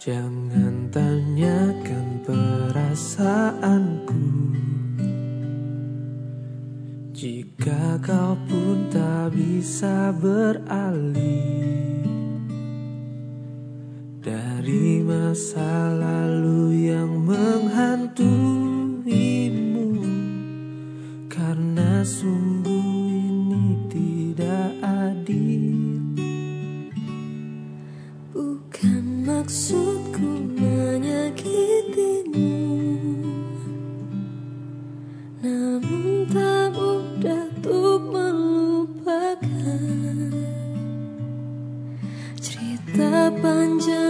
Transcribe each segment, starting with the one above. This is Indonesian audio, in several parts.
Jangan tanyakan perasaanku. Jika kau pun tak bisa beralih Dari masa lalu yang menghantuimu Karena sungguh maksudku menyakitimu. Namun tak mudah untuk melupakan Cerita panjang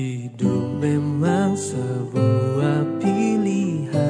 Hidup memang sebuah pilihan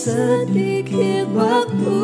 sedikit waktu